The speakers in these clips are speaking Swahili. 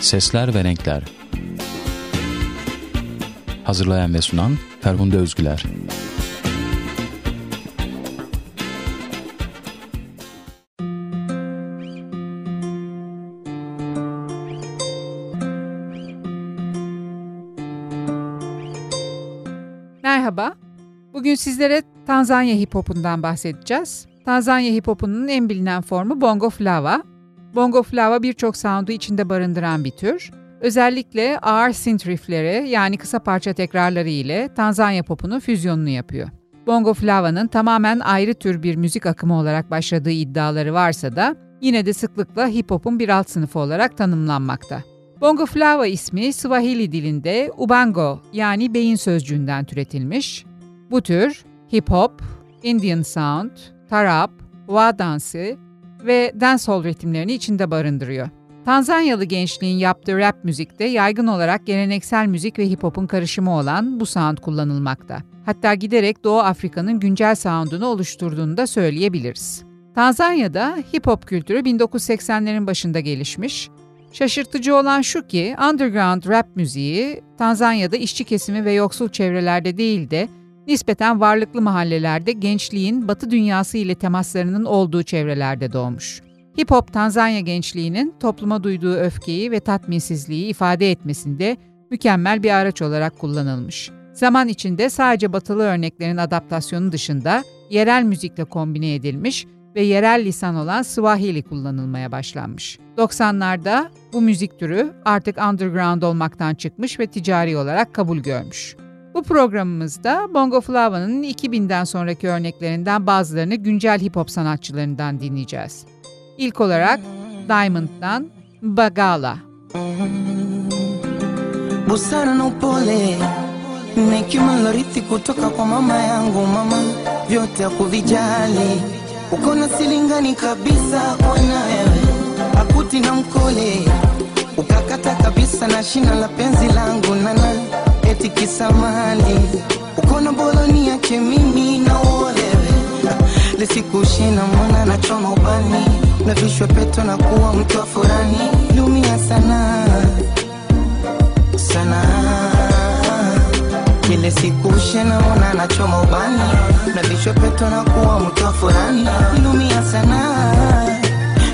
Sesler ve Renkler Hazırlayan ve sunan Ferhunde Özgüler Merhaba, bugün sizlere Tanzanya hip hopundan bahsedeceğiz. Tanzanya hip hopunun en bilinen formu bongo flava. Bongo flava birçok sound'u içinde barındıran bir tür. Özellikle ağır synth riffleri yani kısa parça tekrarları ile Tanzanya popunun füzyonunu yapıyor. Bongo flava'nın tamamen ayrı tür bir müzik akımı olarak başladığı iddiaları varsa da yine de sıklıkla hip hop'un bir alt sınıfı olarak tanımlanmakta. Bongo Flava ismi Swahili dilinde ubango yani beyin sözcüğünden türetilmiş. Bu tür hip hop, Indian sound, tarap, wa dansı ve dancehall ritimlerini içinde barındırıyor. Tanzanyalı gençliğin yaptığı rap müzikte yaygın olarak geleneksel müzik ve hip hop'un karışımı olan bu sound kullanılmakta. Hatta giderek Doğu Afrika'nın güncel sound'unu oluşturduğunu da söyleyebiliriz. Tanzanya'da hip hop kültürü 1980'lerin başında gelişmiş. Şaşırtıcı olan şu ki underground rap müziği Tanzanya'da işçi kesimi ve yoksul çevrelerde değil de nispeten varlıklı mahallelerde gençliğin batı dünyası ile temaslarının olduğu çevrelerde doğmuş. Hip hop Tanzanya gençliğinin topluma duyduğu öfkeyi ve tatminsizliği ifade etmesinde mükemmel bir araç olarak kullanılmış. Zaman içinde sadece batılı örneklerin adaptasyonu dışında yerel müzikle kombine edilmiş ve yerel lisan olan Swahili kullanılmaya başlanmış. 90'larda bu müzik türü artık underground olmaktan çıkmış ve ticari olarak kabul görmüş. Bu programımızda Bongo Flava'nın 2000'den sonraki örneklerinden bazılarını güncel hip hop sanatçılarından dinleyeceğiz. İlk olarak Diamond'dan Bagala. Busara na kutoka kwa mama yangu. Mama vyote hakuvijali, uko na silingani kabisa ona wewe, akuti na mkole ukakata kabisa na shina la penzi langu nana eti kisamani, uko na boloni yake mimi na uolewe. Lisikushina mwana na choma ubani. Na vishwa peto na kuwa mtu wa furani. Lumia sana. Sana. Kile sikushe na mwana na choma ubani. Na vishwe peto na kuwa mtu wa furani. Lumia sana.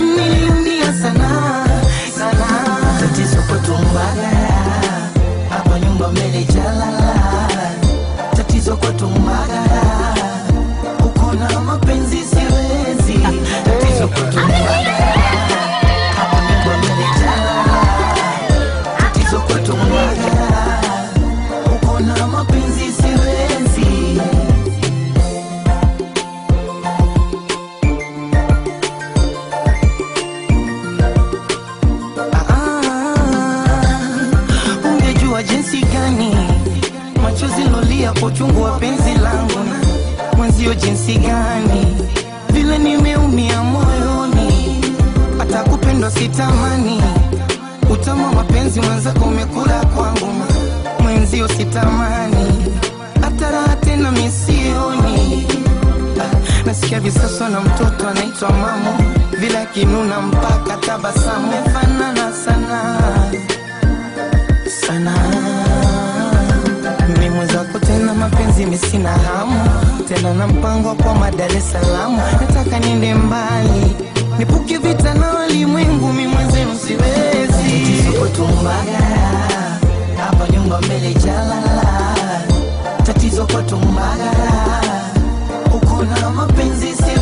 Niliumia sana. Sana. Tatizo mbagala nyumba tatizo kwetu mbagala uko mapenzi siwezi. Tatizo kwetu mbagala vile akinuna mpaka tabasamu. Mefanana sana sana. Mimi mwenzako tena mapenzi misina hamu. Tena na mpango kwa madar es salaam. Nataka niende mbali nipuke vita na walimwengu mi mwenzenu siwezi. Sokotumbagara hapa nyumba mbele jalala. Tatizo kwa tumbagara uko na mapenzi siwezi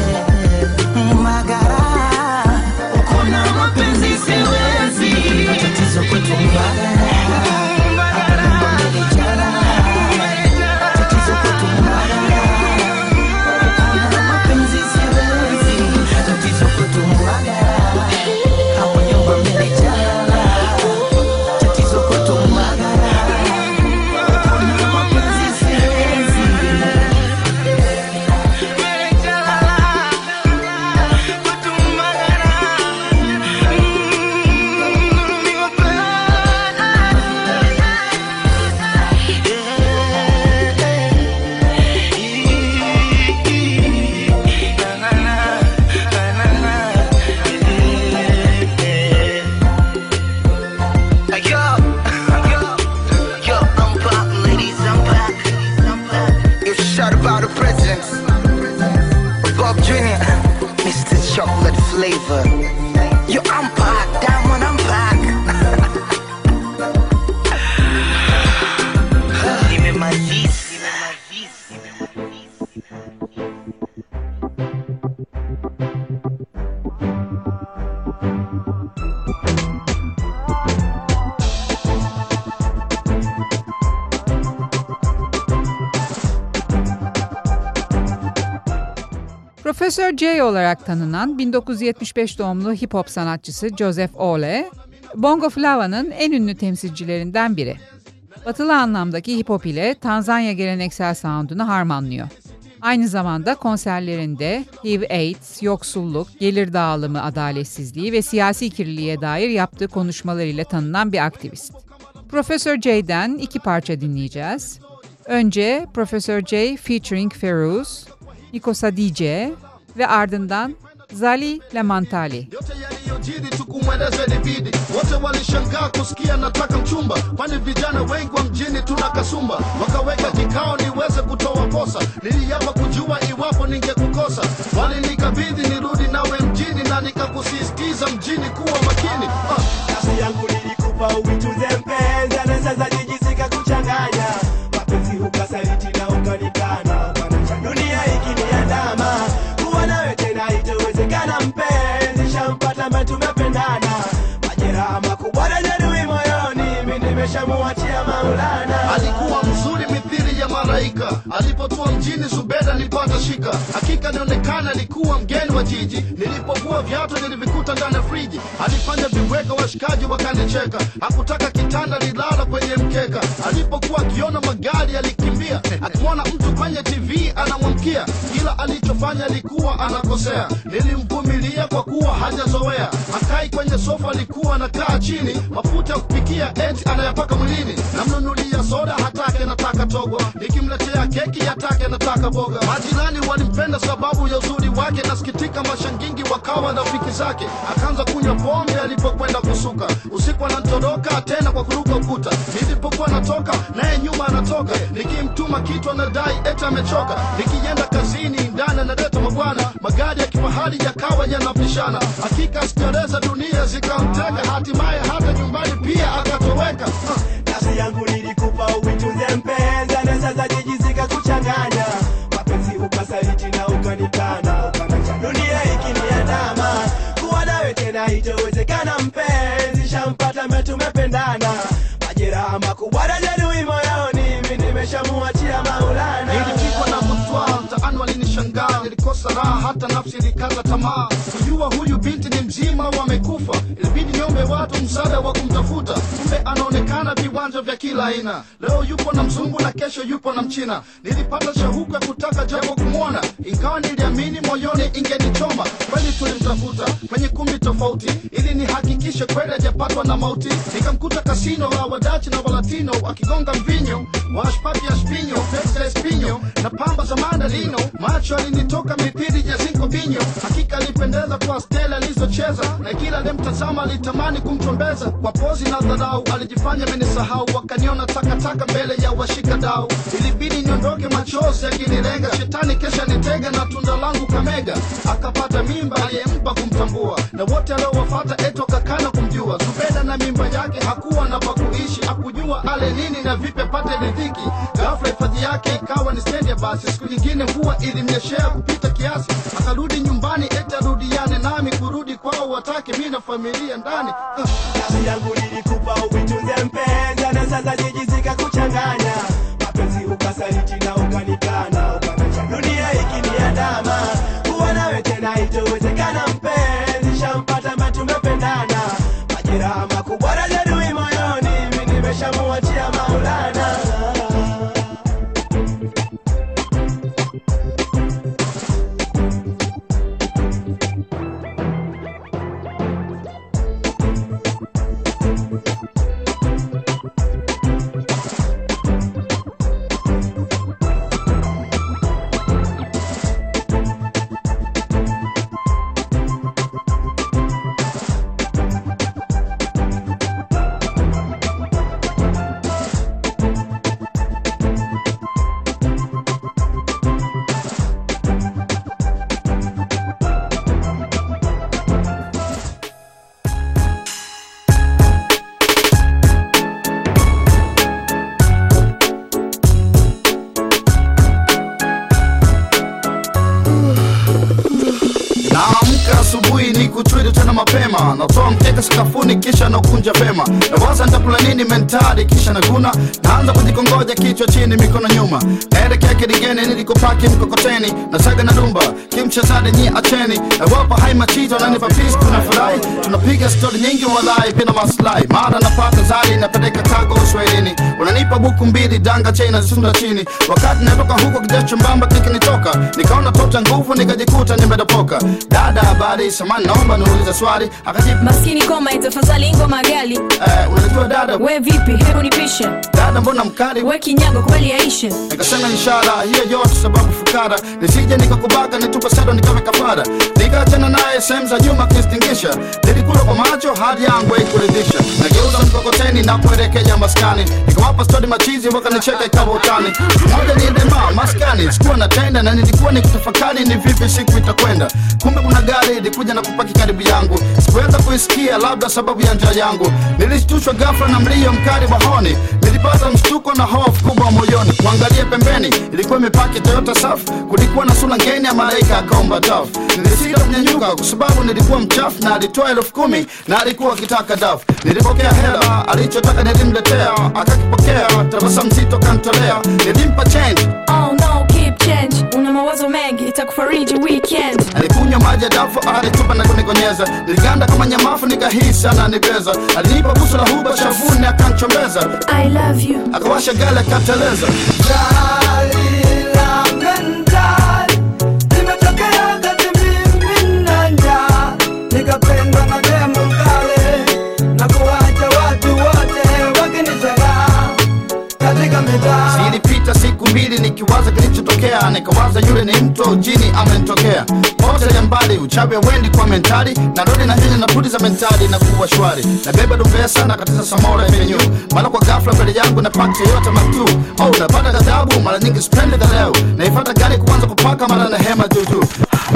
总会明白。Profesör J olarak tanınan 1975 doğumlu hip hop sanatçısı Joseph Ole, Bongo Flava'nın en ünlü temsilcilerinden biri. Batılı anlamdaki hip hop ile Tanzanya geleneksel sound'unu harmanlıyor. Aynı zamanda konserlerinde HIV, AIDS, yoksulluk, gelir dağılımı adaletsizliği ve siyasi kirliliğe dair yaptığı konuşmalar ile tanınan bir aktivist. Profesör J'den iki parça dinleyeceğiz. Önce Profesör J featuring Feruz, Nikosa DJ ve ardından Zali Lamantali. yote yaliyojiri tukumweleza ilibidi wote walishangaa kusikia nataka mchumba. Kwani vijana wengi wa mjini tuna kasumba. Wakaweka kikao niweze kutoa posa. Niliapa kujua iwapo ningekukosa. Walinikabidhi nirudi nawe mjini na nikakusisitiza mjini kuwa makini. Uh. Nafsi yangu nilikupa uituze nimeshamuachia Maulana. alikuwa malaika. Alipotua mjini zubeda alipata shika. Hakika nionekana alikuwa mgeni wa jiji. Nilipokuwa viatu nilivikuta ndani ya friji. Alifanya viweka washikaji wakanicheka. Hakutaka kitanda lilala kwenye mkeka. Alipokuwa akiona magari alikimbia akimwona mtu kwenye tv anamwamkia. Kila alichofanya alikuwa anakosea. Nilimvumilia kwa kuwa hajazowea akai kwenye sofa alikuwa anakaa chini. Mafuta ya kupikia eti anayapaka mwilini. Namnunulia soda hatake nataka togwa nikimletea keki hatake nataka boga. Majirani walimpenda sababu ya uzuri wake nasikitika mashangingi wakawa rafiki zake. Akaanza kunywa pombe alipokwenda kusuka. Usiku anatoroka tena kwa kuruka ukuta. Nilipokuwa natoka naye nyuma anatoka. Nikimtuma kitu anadai eti amechoka. Nikienda kazini ndani analeta mabwana. Magari ya kifahari yakawa yanapishana hakika sikereza dunia zikamteka. Hatimaye hata nyumbani pia akatoweka. Kazi yangu nilikupa uitunze mpenzi, na sasa jijisika kuchanganya mapenzi, ukasaliti na ukanikana. Dunia ikiniandama kuwa nawe tena itowezekana, mpenzi, shampata metumependana majeraha makubwa nilikosa raha hata nafsi ilikata tamaa. Kujua huyu binti ni mzima wamekufa. Ilibidi niombe watu msaada wa kumtafuta. Kumbe anaonekana viwanja vya kila aina. Leo yupo na mzungu na kesho yupo na mchina. Nilipata shauku ya kutaka japo kumwona. Ingawa niliamini moyoni ingenichoma. Kweli tulimtafuta kwenye kumbi tofauti. Ili nihakikishe kweli hajapatwa na mauti. Nikamkuta kasino la wadachi na walatino akigonga mvinyo. Washpati ya spinyo pesa spinyo na pamba za mandalino macho alinitoka mithili ya zinko binyo hakika alipendeza kwa stela alizocheza na kila alimtazama alitamani kumchombeza. Kwa pozi na dharau alijifanya amenisahau wakaniona takataka mbele ya washika dau. Ilibidi niondoke machozi akinilenga shetani kesha nitega na tunda langu kamega. Akapata mimba aliyempa ikawa ni stendi ya basi siku nyingine mvua ilimnyeshea kupita kiasi akarudi nyumbani eti arudiane nami kurudi kwao watake mi na familia ndani uh. Yangu mpenza, na sasa jijisika kuchanganya mapenzi, ukasaliti na ukanikana. Dunia ikiniandama kuwa nawe tena itowezekana, mapema. Natoa mkeka sakafuni kisha nakunja vema nawaza nitakula nini mentari kisha naguna. Naanza kujikongoja kichwa chini mikono nyuma. Naelekea kidigeni nilikopaki mkokoteni. Nasaga na dumba kimchezade nyi acheni. Nawapa hai machito nanipa kuna furahi tunapiga stori nyingi walai bila maslahi. Mara napata zari napeleka unanipa buku mbili danga chaina zisunda chini. Wakati natoka huko kijasho mbamba kikinitoka. Nikaona tota nguvu nikajikuta nimedopoka. Dada habari? Samani naomba niulize swali. Akajibu maskini koma itafadhali ngoma gali eh, unajua dada we vipi? Hebu nipishe. dada mbona mkali? We kinyago kubali yaishe nikasema ishara hiyo yote sababu fukara. Nisije nikakubaka nitupa sedo nikawe kafara. Nikaachana naye sehemu za nyuma kistingisha nilikula kwa macho hadi yangu haikuridhisha. Nageuza mkokoteni na kuelekea maskani nikawapa stori machizi wakanicheka ikawa utani. Moja niendema maskani sikuwa na tenda na nilikuwa nikitafakari ni vipi siku itakwenda. Kumbe kuna gari ilikuja na kupaki karibu yangu. Sikuweza kuisikia labda sababu ya njaa yangu. Nilishtushwa ghafla na mlio mkali wa honi nilipata mshtuko na hofu kubwa moyoni. Kuangalia pembeni ilikuwa imepaki toyota safu kulikuwa na sula ngeni ya malaika akaomba dafu. Nilisita kunyanyuka kwa sababu nilikuwa mchafu na alitoa elfu kumi na alikuwa akitaka dafu. Nilipokea hela alichotaka nilimletea akakipokea. Tabasa mzito kantolea nilimpa change. Oh no change. Una mawazo mengi itakufariji weekend. Alikunywa maji ya dafu alitupa na kunigonyeza, niliganda kama nyamafu nikahisi ananibeza alinipa busu la huba shavuni akanchombeza. I love you. Akawasha gari akateleza nikapendwa mbili nikiwaza kilichotokea. Nikawaza yule ni mto jini amenitokea. Pote ya mbali uchawi wendi kwa mentali. Narudi na hili na puti za mentali na kuwa shwari. Na beba dumbesa na katiza samora penyu mara kwa gafla mbele yangu na paki yote matu. Oh napata ghadhabu mara nyingi spendi leo naifata gari kuanza kupaka mara na hema juju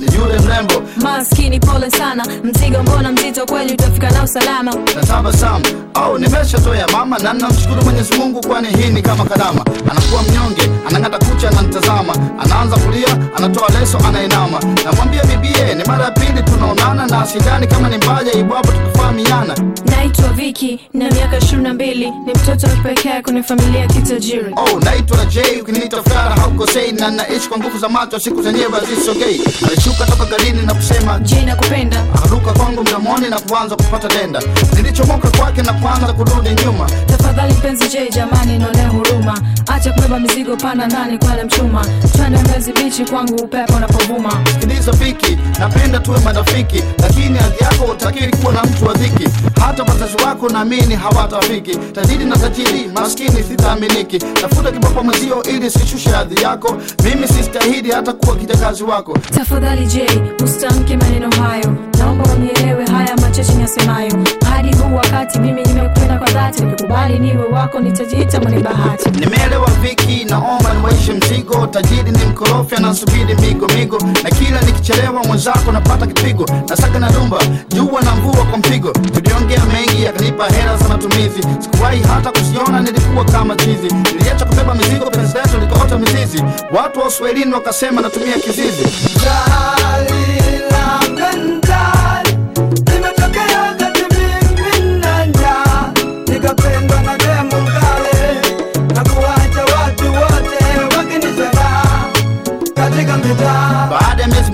ni yule mrembo. Maskini pole sana. Mzigo mbona mzito kweli? Utafika na usalama. na tabasamu. Au nimeshatoya mama na namshukuru mwenyezi mungu kwani hii ni kama karama anakuwa mnyonge anang'ata kucha ananitazama anaanza kulia anatoa leso anainama. Namwambia bibie ni mara ya pili tunaonana na sidani kama ni mbaya ibwapo tukifahamiana. Naitwa viki na miaka ishirini na mbili. Ni mtoto wa kipekee kwenye familia ya kitajiri. Oh naitwa j ukiniita fara haukosei. Na naishi kwa nguvu za macho siku zenyewe hazisogei. Alishuka toka garini na kusema je nakupenda akaruka kwangu mdomoni na kuanza kupata denda nilichomoka kwake na kuanza kurudi nyuma. Tafadhali mpenzi je jamani nionee huruma. Acha kubeba mizigo pana ndani kwale mchuma. Twende mbezi bichi kwangu upepo unapovuma. Sikiliza fiki napenda tuwe marafiki. Lakini hadhi yako utakiri kuwa na mtu wa dhiki. Hata wazazi wako naamini hawatafiki. Tajiri na tajiri maskini sitaaminiki. Tafuta kibapa mwezio ili sishushe hadhi yako. Mimi sistahili hata kuwa kijakazi wako. Tafadhali je usitamke maneno hayo naomba unielewe haya machache nasemayo hadi huu wakati mimi nimekupenda kwa dhati nikikubali niwe wako nitajiita mwenye bahati. Nimeelewa viki naomba nimwaishe mzigo. Tajiri ni mkorofi anasubiri migo migo. Na kila nikichelewa mwenzako napata kipigo. Nasaka na rumba jua na mvua kwa mpigo. Tuliongea mengi akanipa hela za matumizi. Sikuwahi hata kusiona nilikuwa kama chizi. Niliacha kubeba mizigo penzi letu likaota mizizi. Watu wa uswahilini wakasema natumia kizizi. Nikapendwa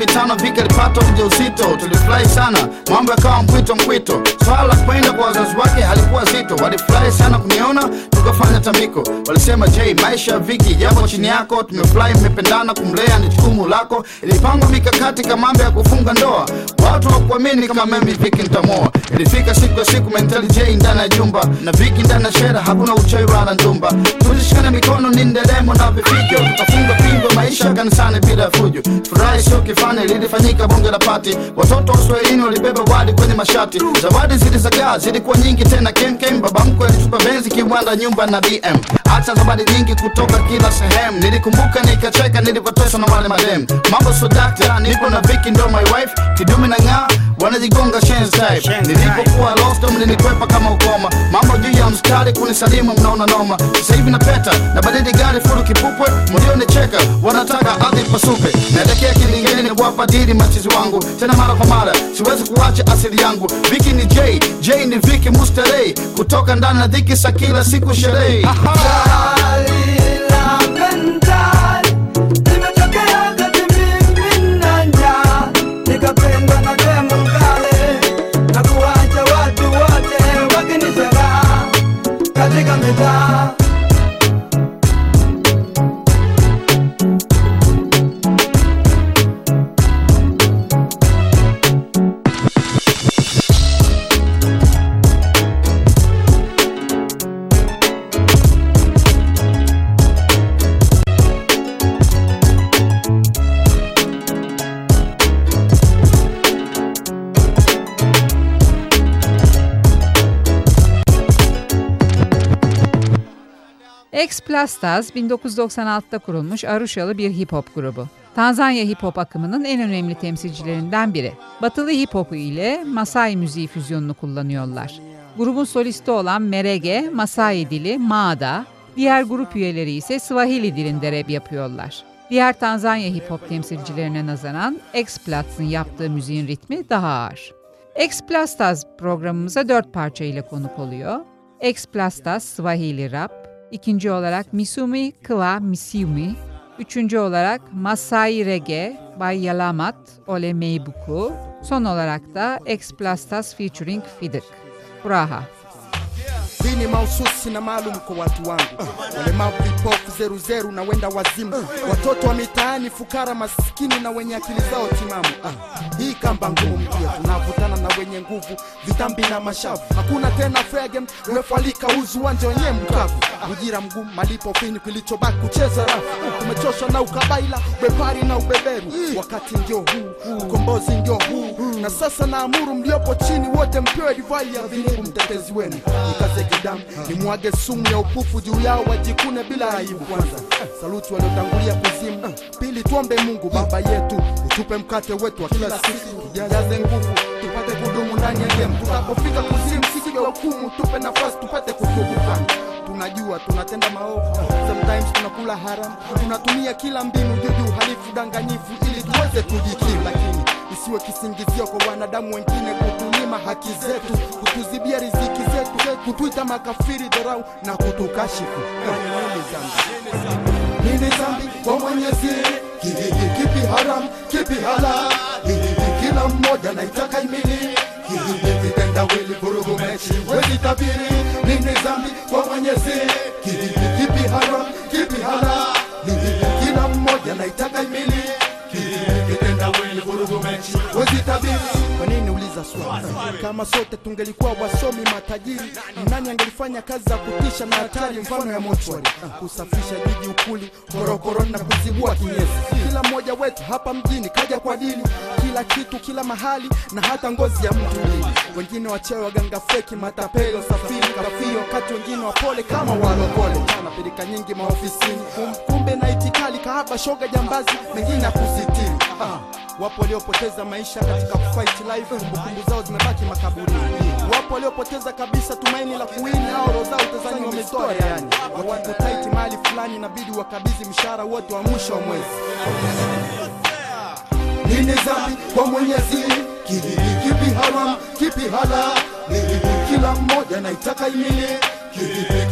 mitano vika alipata ujauzito tulifurahi sana mambo yakawa mkwito mkwito swala la kwenda kwa wazazi wake halikuwa zito. Walifurahi sana kuniona tukafanya tamiko. Walisema j maisha ya viki yapo chini yako? Tumefurahi mmependana kumlea ni jukumu lako. Ilipangwa mikakati kama ya kufunga ndoa watu wakuamini kama mimi viki nitamoa. ilifika siku ya siku mentali j ndani ya jumba na viki ndani ya shera hakuna uchawi wala ndumba. Tulishikana mikono ni nderemo na vifijo tukafunga pingo maisha kanisani bila fujo. Furahi sio kifani lilifanyika bunge la pati. Watoto wa uswahilini walibeba wadi kwenye mashati. Zawadi zilizagaa zilikuwa nyingi tena. Kemkem baba mkwe alitupa benzi kiwanda nyumba na bm hata zawadi nyingi kutoka kila sehemu. Nilikumbuka nikacheka nilipoteswa na wale madem. Mambo sodakta nipo na viki ndo my wife. Kidumi na ng'aa wanajigonga shenzaib type nilipokuwa lost mlinikwepa kama ukoma. Mambo juu ya mstari kunisalimu mnaona noma. Sasa hivi napeta na badidi gari furu kipupwe mlionicheka wanataka ardhi pasupe. Naelekea kilingeni ni wapa dili machizi wangu. Tena mara kwa mara siwezi kuacha asili yangu. Viki ni j j ni viki mustarei kutoka ndani na dhiki sa kila siku sherehi katika mitaa X-Plastas 1996'da kurulmuş Arushalı bir hip hop grubu. Tanzanya hip hop akımının en önemli temsilcilerinden biri. Batılı hip hopu ile Masai müziği füzyonunu kullanıyorlar. Grubun solisti olan Merege, Masai dili, Maada, diğer grup üyeleri ise Swahili dilinde rap yapıyorlar. Diğer Tanzanya hip hop temsilcilerine nazaran X-Plats'ın yaptığı müziğin ritmi daha ağır. X-Plastas programımıza dört parça ile konuk oluyor. X-Plastas Swahili Rap, ikinci olarak Misumi Kıva Misiumi, üçüncü olarak Masai Reggae by Yalamat Ole Meibuku, son olarak da X-Plastas featuring Fidik. Furaha. Hii ni mahususi na maalum kwa watu wangu. Walemavu vipofu zeruzeru na wenda wazimu. Watoto wa mitaani fukara masikini na wenye akili zao timamu. Hii kamba ngumu pia. Tunavutana na wenye nguvu vitambi na mashavu. Hakuna tena fair game, umefalika uzu wanje wenyewe mkavu. Ujira mgumu malipo fini kilichobaki kucheza rafu. Umechoshwa na ukabaila ubepari na ubeberu. Wakati ndio huu ukombozi ndio huu. Na sasa naamuru mliopo chini wote mpewe divai ya vinibu mtetezi wenu kidamu nimwage sumu ya upufu juu yao wajikune bila aibu. Kwanza saluti waliotangulia kuzimu. Pili tuombe mungu baba yetu. Utupe mkate wetu wa kila siku. Tujaze nguvu tupate kudumu ndani ya game tutapofika kuzimu sisi ya hukumu tupe nafasi tupate kutubu. Tunajua tunatenda maovu. Sometimes tunakula haramu, tunatumia kila mbinu juju halifu danganyifu ili tuweze kujikimu. Lakini isiwe kisingizio kwa wanadamu wengine kutunyima haki zetu kutuzibia riziki zetu kutuita makafiri dharau na kutukashifu. Nini dhambi kwa mwenyezi. Kihihi kipi haram kipi halal? Hihihi kila mmoja naitaka imili hihihi vitendawili vurugu mechi wezi tabiri. Nini dhambi kwa mwenyezi. Kihihi kipi haram uliza swali. Kama sote tungelikuwa wasomi matajiri nani angelifanya kazi za kutisha na hatari mfano ya mochwari? Kusafisha jiji ukuli korokoroni na kuzibua kinyesi. Kila mmoja wetu hapa mjini kaja kwa dini kila kitu kila mahali na hata ngozi ya mtu wengine wachewe waganga feki matapeli wasafiri kafiri wakati wengine wapole kama walokole na pirika nyingi maofisini kumbe na itikali kahaba shoga jambazi mengine akusitiri ah. Wapo waliopoteza maisha katika kufight life, kumbukumbu zao zimebaki makaburi. Wapo waliopoteza kabisa tumaini la kuwini, au roho zao utazani wamezitoa yani. wakikutaiti mali fulani, inabidi wakabidhi mshahara wote wa mwisho wa mwezi. Nini dhambi kwa Mwenyezi? Kihihi kipi haram, kipi halal? Hihihi kila mmoja naitaka imili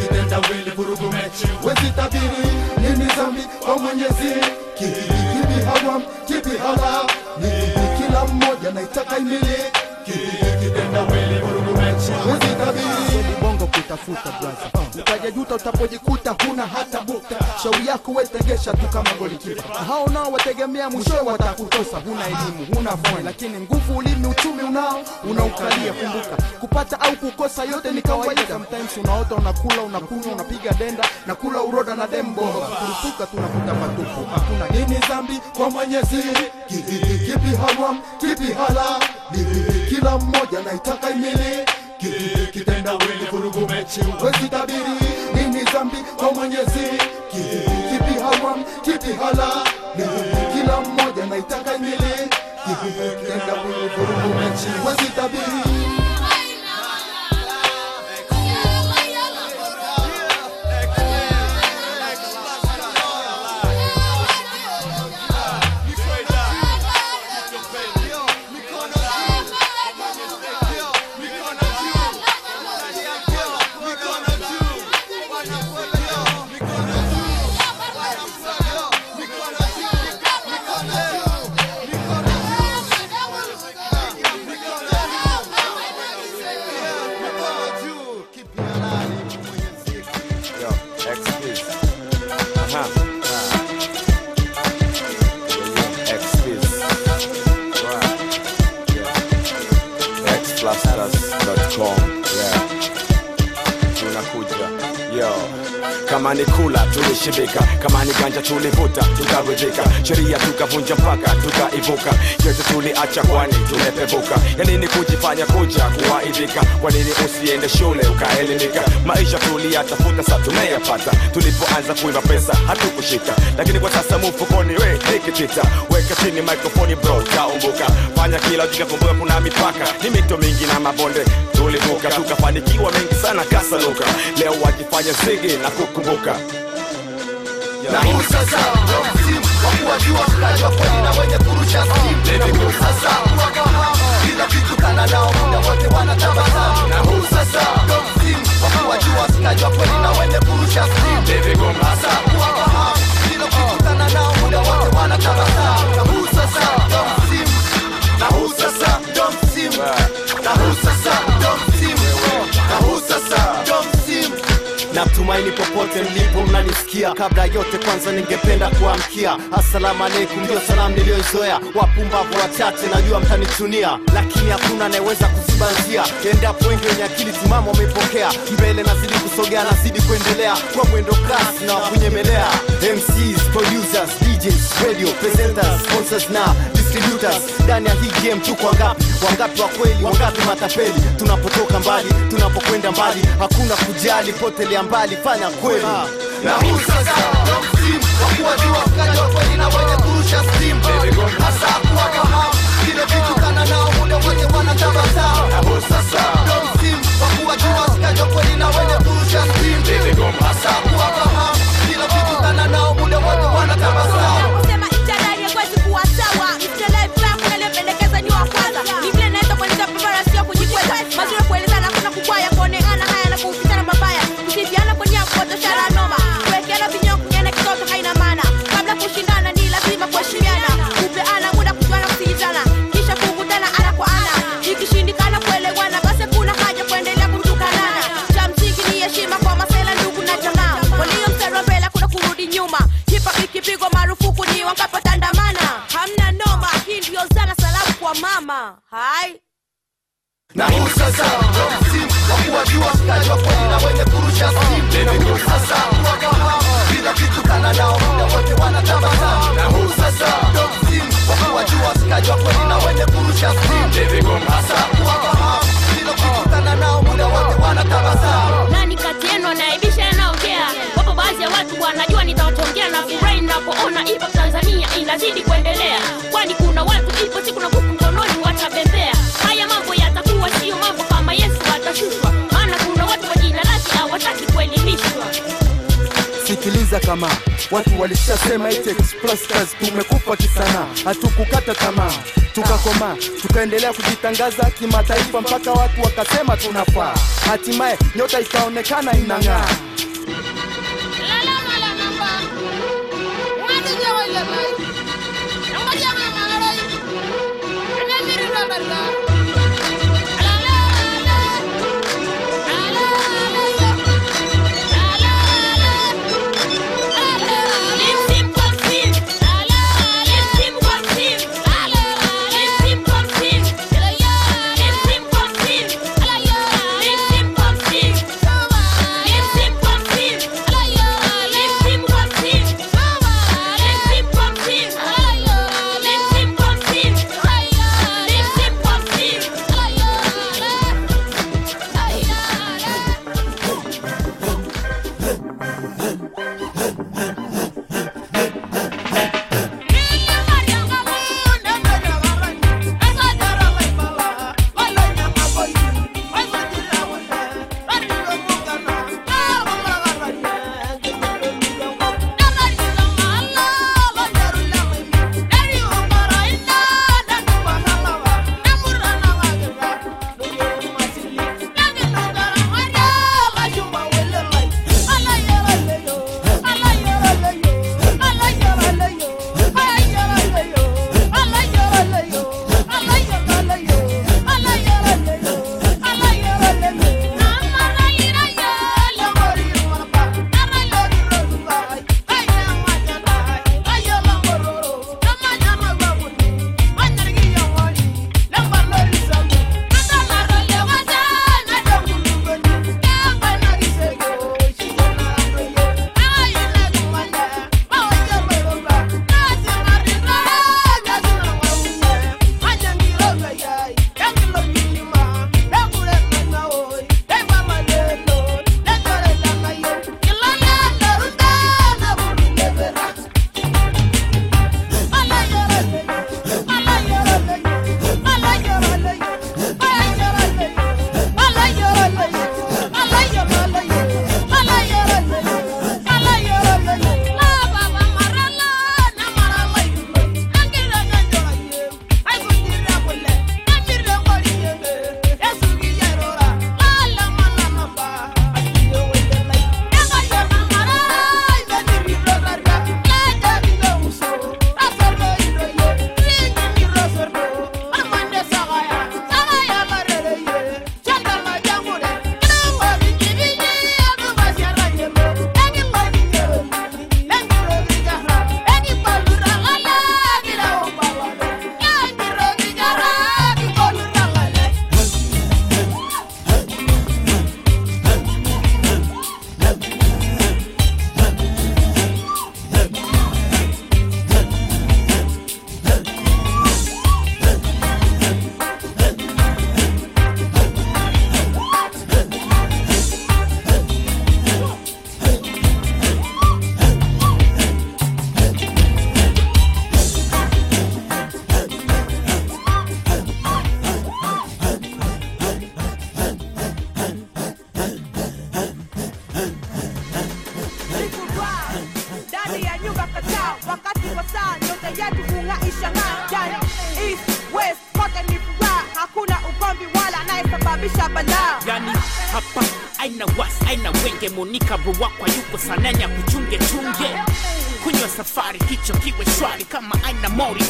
kitenda wili vurugu mechi wezi tabiri. Nini dhambi kwa Mwenyezi? Kihihi kipi haram, kipi halal? ni kila mmoja naitaka imili Bongo braza blaza utajajuta utapojikuta huna hata bukta. Shauri yako wetegesha tu kama golikipa hao nao wategemea mwishowe watakutosa huna elimu huna foni lakini nguvu ulimi uchumi unao unaukalia kumbuka. Kupata au kukosa yote ni kawaida. Sometimes unaota unakula unakunywa unapiga denda na kula uroda na dembo kurupuka tunakuta matupu. Hakuna nini dhambi kwa mwenyezi. Kipi kipi haram kipi halal kila mmoja naitaka imili Kihihi kitendawili vurugu mechi wezi tabiri nini zambi kwa Mwenyezi. Kipi kipi haram, kipi halali, shule ukaelimika? Maisha tuliyatafuta sa tumeyapata, tulipoanza kuiva pesa hatukushika, lakini kwa sasa mfukoni we nikitita, weka chini mikrofoni bro, taumbuka, fanya kila ujikakumbuka, kuna mipaka, ni mito mingi na mabonde. Tulivuka, tukafanikiwa mengi sana kasaluka, leo wakifanya zigi na kukumbuka. Na sasa kweli na wenye simu. Sasa kila kitu kana nao muda wote wanatabasamu na huu sasa ndio msimu wa kuwajua mkaji wa kweli na wende kurusha kila kitu kana nao muda wote wanatabasamu na huu sasa ndio na huu sasa ndio Natumaini popote mlipo mnanisikia. Kabla yote, kwanza ningependa kuamkia asalamu alaikum, ndio salamu niliyoizoea. Wapumbavu wachache najua mtanitunia, lakini hakuna anayeweza kuziba njia endapo wengi wenye akili timamu wameipokea. Mbele nazidi kusogea, nazidi kuendelea kwa mwendo kasi na wakunyemelea. MCs, producers, DJs, radio presenters, sponsors na distributors. Ndani ya hii game tuko wangapi? Wangapi wa kweli, wangapi matapeli? Tunapotoka mbali, tunapokwenda mbali, hakuna kujali, potelea mbali, fanya kweli. Na huu sasa ndio msimu wa kuwajua mkaji wa kweli na wenye kurusha stim hasa kuwafahamu kile vitu kana nao muda wote wanatabasamu. Na huu sasa ndio msimu wa kuwajua mkaji wa kweli na wenye kurusha stimu hasa kuwafahamu kile vitu kana nao muda wote wanatabasamu mama. Hai. Na huu sasa ndio msimu wa kuwajua mkaji wa kweli na wenye kurusha simu. Na huu sasa kuwafahamu kila kitu kana nao. Na wote wanatabasamu. Na huu sasa ndio msimu wa kuwajua mkaji wa kweli na wenye kurusha simu. Hasa kuwafahamu kila kitu kana nao. Muda wote wanatabasamu. Nani kati yenu anaibisha yanaongea? Wapo baadhi ya watu wanajua nitawatongea na furahi napoona ipo tanzania inazidi kuendelea. Kwani kuna watu kujiuliza kama watu walishasema eti tumekufa kisanaa, hatukukata tamaa. Tukakoma. Tukaendelea kujitangaza kimataifa mpaka watu wakasema tunafaa, hatimaye nyota ikaonekana inang'aa. Lala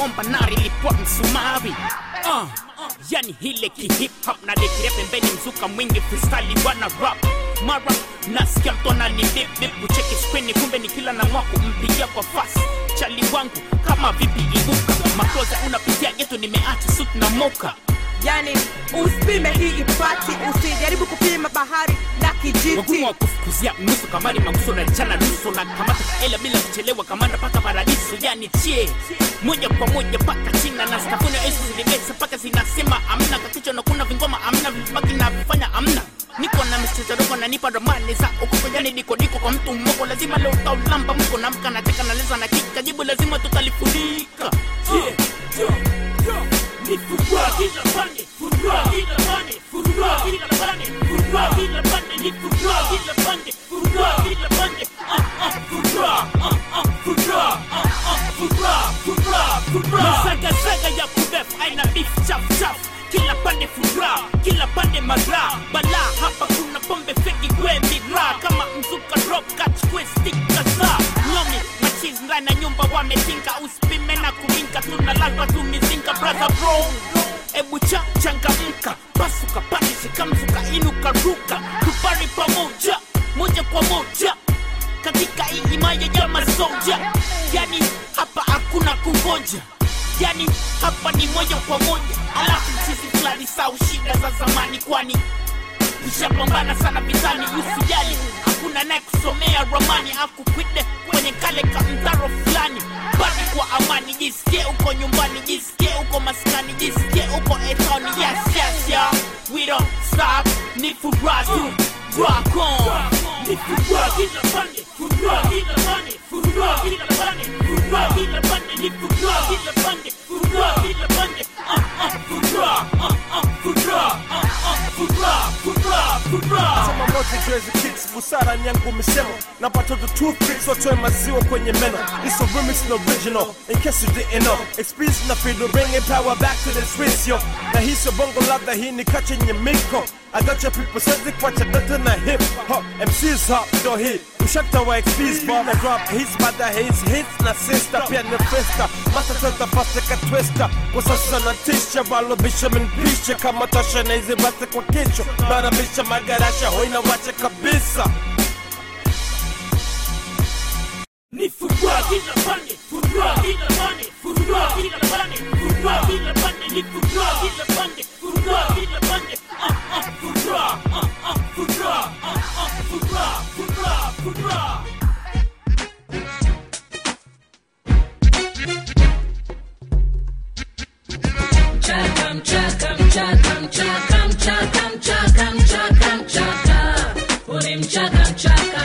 aina na lilikuwa msumari uh, yani hile kihip hop na lekiria pembeni mzuka mwingi freestyle wana rap. Mara nasikia mtu anani bip bip kucheki screen kumbe ni kila na mwako mpigia kwa fasi chali wangu kama vipi ibuka? Makoza unapitia getu nimeacha suit na moka. Yani usipime hii pati usijaribu kupima bahari na kijiti. Wagumu wa kufukuzia nusu kamari maguso na chana nusu na kamata kaela bila kuchelewa kamanda paka paradiso yani chie moja kwa moja paka china na stafuna. Esu zilibesa paka zinasema amna. Kakicho na kuna vingoma amna. Vibaki na vifanya amna. Niko na msichoroko na nipa ramani za ukukojani diko diko kwa mtu mmoko lazima leo utaulamba mko na mka na teka na kika. Jibu lazima tutalifunika ruka tupari pamoja moja kwa moja. Katika himaya ya masoja yani hapa hakuna kungoja yani hapa ni moja kwa moja. Alafu sisi fulani sau shida za zamani kwani ushapambana sana vitani usijali hakuna naye kusomea ramani akukwide kwenye kale ka mtaro fulani. Bali kwa amani jisikie uko nyumbani jisikie uko maskani jisikie uko etoni yes yes yeah. We don't stop ni furaha tu ni furaha uh, uh, uh, uh, ah sema moja Jersey kicks busara nyangu misemo. Na patoto toothpicks watoe maziwa kwenye meno. It's a remix no original in case you didn't know. Experience na fido bringing power back to the streets yo. Na hii sio bongo labda hii ni kache nye miko I got your people says kwacha data na hip hop. MCs hop no hit ushakta wa XP's bomb, I drop hits baada hits hits na sister. Pia ni festa mata tata pasta ka twister. Kwa sasa na tisha balo bisha mpisha kama tasha na hizi bata kwa kichwa bara bisha magarasha hoina wacha kabisa. Ni furaha kila pande, furaha kila pande, furaha kila pande, furaha kila pande, ni furaha kila pande, furaha kila pande, ah ah furaha, ah ah furaha, ah ah furaha, furaha, furaha. Mchaka, mchaka, mchaka, mchaka, mchaka, mchaka, mchaka, mchaka. Bu ne mchaka, mchaka.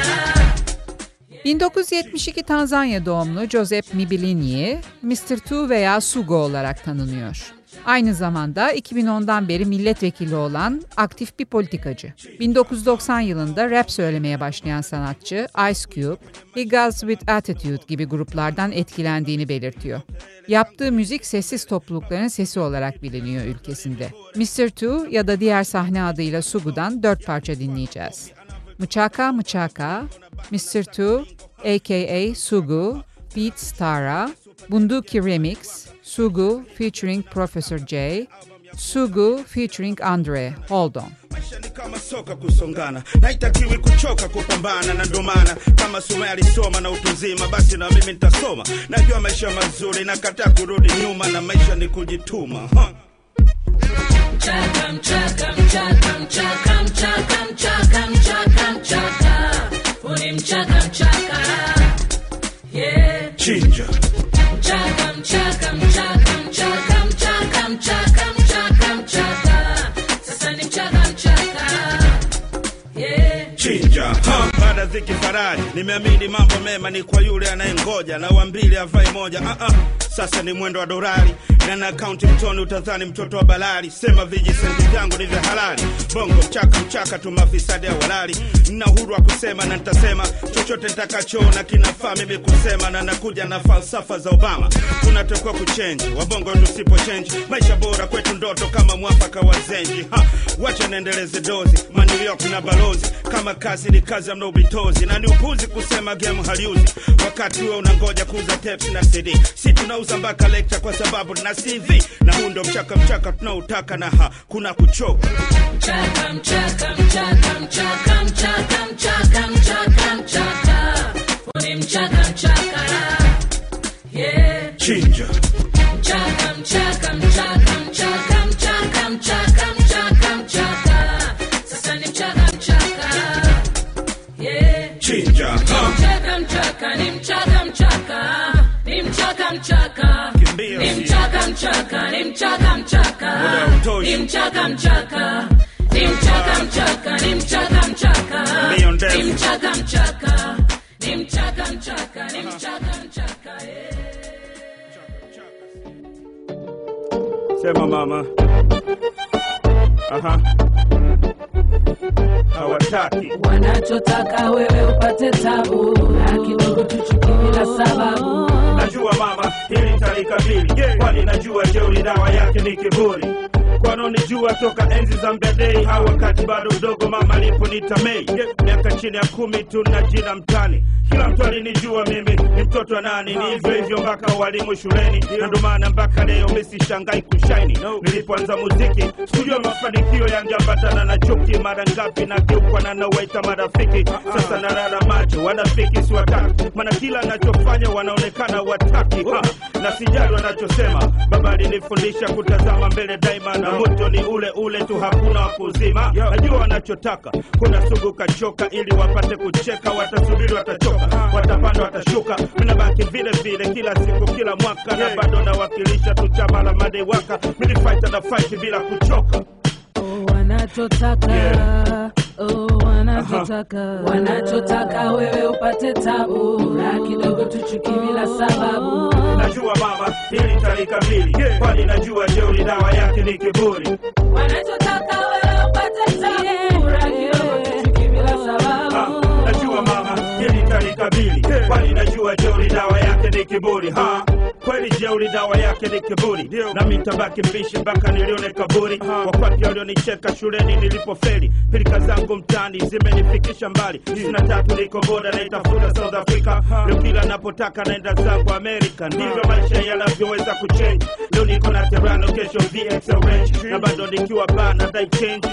1972 Tanzanya doğumlu Joseph Mibilini, Mr. Two veya Sugo olarak tanınıyor. Aynı zamanda 2010'dan beri milletvekili olan aktif bir politikacı. 1990 yılında rap söylemeye başlayan sanatçı Ice Cube, Higgles with Attitude gibi gruplardan etkilendiğini belirtiyor. Yaptığı müzik sessiz toplulukların sesi olarak biliniyor ülkesinde. Mr. Two ya da diğer sahne adıyla Sugu'dan dört parça dinleyeceğiz. Mchaka Mchaka, Mr. Two, aka Sugu, Pete Stara, Bunduki Remix, Sugu featuring Professor J, Sugu featuring Andre. Hold on. kama soka kusongana naitakiwi kuchoka kupambana na ndomana kama sume alisoma na utu uzima, basi na mimi nitasoma najua maisha mazuri nakataa kurudi nyuma na maisha ni kujituma huh? Mchaka, mchaka, mchaka, mchaka, mchaka, mchaka, mchaka, mchaka. Bu mchaka, mchaka. Yeah. chinja Mchaka, mchaka, mchaka, mchaka, mchaka, mchaka, Chinja huh? baada dhiki farari, nimeamini mambo mema ni kwa yule anayengoja. Na wambili avai moja. Uh -uh. sasa ni mwendo wa dorari na na akaunti mtoni utadhani mtoto wa balari. sema vijisendi vyangu ni vya halali. Bongo mchaka mchaka tu mafisadi ya walali. Na uhuru wa kusema na nitasema. Chochote nitakachoona kinafaa mimi kusema. Na nakuja na falsafa za obama. Tunatakiwa kuchenji wabongo tusipo chenji maisha bora kwetu ndoto kama mwafaka wa zenji. Ha, wacha naendeleze dozi. Manilio kuna balozi. Kama kazi ni kazi amna ubitozi na ni upuzi kusema game haliuzi. Wakati huwe unangoja kuuza tapes na cd si tunauza mpaka lecture kwa sababu na cv na huu ndo mchaka mchaka tunautaka na kuna kuchoka. Mchaka, mchaka, mchaka, mchaka, ni mchaka, mchaka. Ni mchaka, mchaka. Ni mchaka, mchaka, ni mchaka, mchaka. Ni mchaka, mchaka. Ni mchaka, mchaka, ni mchaka, mchaka. Sema mama aha hawataki wanachotaka wewe upate tabu na kidogo tuchuki bila sababu najua mama talikabili kwani najua jeuri dawa yake ni kiburi kwanonijua toka enzi za mbedei. Ha wakati bado mdogo mama aliponita mei. Miaka chini ya kumi tu na jina mtani. Kila mtu alinijua mimi ni mtoto nani? Ni hivyo hivyo mpaka walimu shuleni. Na ndo maana mpaka leo misishangai kushaini. Nilipoanza muziki sikujua mafanikio yangeambatana na chuki. Mara ngapi nakiukwa na nawaita marafiki. Sasa narara macho wanafiki si wataki maana kila anachofanya wanaonekana wataki. Ha, na sijali wanachosema. Baba alinifundisha kutazama mbele daima na moto ni ule ule tu hakuna wa kuzima. Najua wanachotaka. Kuna sugu kachoka ili wapate kucheka watasubiri watachoka. Watapanda watashuka. Minabaki vile vile kila siku kila mwaka. Na bado nawakilisha tu chama la madewaka minifaita na fight bila kuchoka. Oh, wanachotaka. Oh, wanachotaka. Wanachotaka wewe upate tabu. Na kidogo tuchuki bila sababu hili talikabili kwani najua jeuri dawa yake ni kiburi? Wanachotaka wewe upate kiburi, bila sababu. Najua mama serikali talikabili kwani najua jeuri dawa yake ni kiburi? Ha kweli jeuri dawa yake ni kiburi. Nami tabaki mbishi mpaka nilione kaburi. Wakwapya walionicheka shuleni nilipofeli. Pilika zangu mtani zimenifikisha mbali. Sina tatu niko boda naitafuta south africa. Leo kila napotaka naenda zangu amerika ndivyo maisha yanavyoweza kuchenji leo niko na terano kesho VX Orange, na bado nikiwa bana dai change.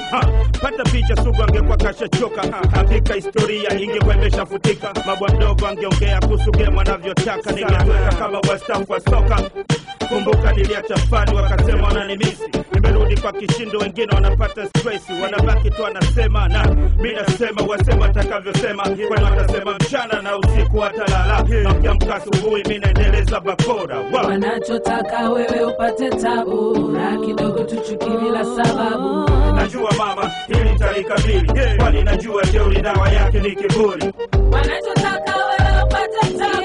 Pata picha sugu angekuwa kashachoka. Hakika historia ingekuwa imeshafutika. Mabwa mdogo angeongea kuhusu game wanavyotaka ningetweka kama wastafu wa soka. Kumbuka niliacha fani wakasema wananimisi nimerudi kwa kishindo wengine wanapata stress. Wanabaki tu wanasema na mi nasema wasema watakavyosema kwani watasema mchana na usiku watalala nakiamka asubuhi mi naendeleza bakora. Wow. wanachotaka wewe upate tabu. Na kidogo tuchuki bila sababu. Najua mama hili talikabili kwani najua jeuri dawa yake ni kiburi. Wanachotaka wewe upate tabu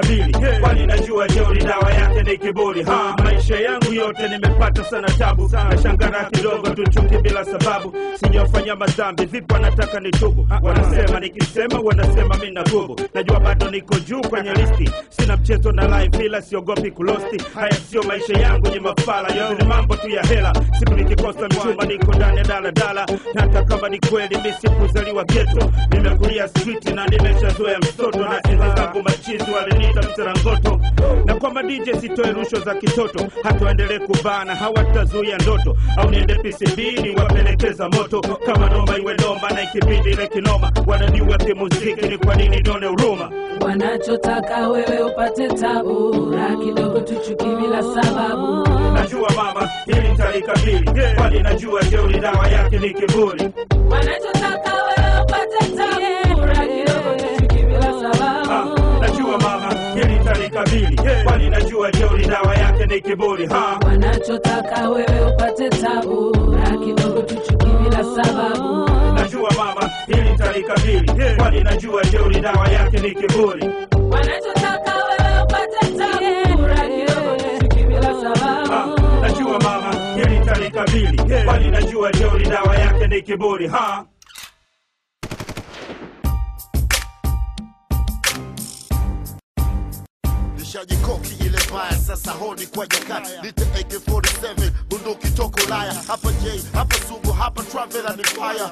talikabili kwani najua jeuri dawa yake ni kiburi. Ha maisha yangu yote nimepata sana tabu. Nashangara kidogo tuchuki bila sababu. Sijafanya madhambi vipi wanataka nitubu? Wanasema nikisema wanasema mi nagubu najua bado niko juu kwenye listi. Sina mchezo na life, ila siogopi kulosti. Haya sio maisha yangu ni mafala. Yote ni mambo tu ya hela. Siku nikikosa mchumba niko ndani ya daladala na hata kama ni kweli mi sikuzaliwa geto nimekulia street na nimeshazoea mtoto. Na enzi zangu machizi waliniita mserangoto na kwamba dj sitoe rusho za kitoto. Hatuendelee kubana hawatazuia ndoto. Au niende pisibini wapelekeza moto. Kama noma iwe noma na ikibidi ile kinoma. Wananiua kimuziki ni kwa nini nione uruma wanachotaka wewe upate tabu. Na kidogo tuchuki bila sababu. Najua mama hili yeah. kwani najua jeuri dawa yake ni kiburi? Wanachotaka wewe upate tabu. Na kidogo tuchuki bila sababu. Najua mama hili kwani najua jeuri dawa yake ni kiburi ha? Wanachotaka wewe upate tabu. Na kidogo tuchuki bila sababu. Najua mama hili talikabili. Kwani najua jeuri dawa yake ni kiburi. Wanachotaka wewe upate tabu. Na kidogo tuchuki bila sababu. Najua mama hili talikabili, kwani najua jeuri dawa yake ni kiburi ha nishajikoki ile baya sasa hodi kwa jakati nite ak47 bunduki toko ulaya hapa j hapa sugu hapa travela ni fire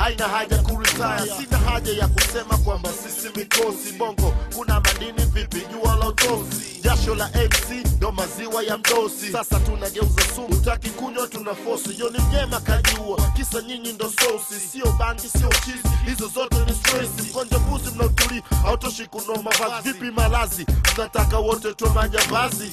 haina haja kuritaya. Sina haja ya kusema kwamba sisi mikosi bongo. Kuna madini vipi? Jua la utosi. Jasho la mc ndo maziwa ya mdosi. Sasa tunageuza sumu. Taki kunywa tuna fosi yo ni mnyema kajua, kisa nyinyi ndo sosi. Sio bangi sio chizi. Hizo zote ni stresi. mkonja buzi mnautuli autoshi kunoma vazi, vipi malazi? Mnataka wote tuwe majambazi